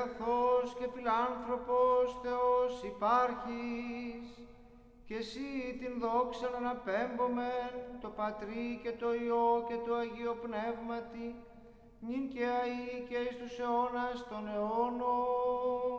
αγαθός και φιλάνθρωπος Θεός υπάρχεις, και εσύ την δόξα να αναπέμπομεν το Πατρί και το Υιό και το Αγίο Πνεύματι, νυν και αί και εις τους αιώνας των αιώνων.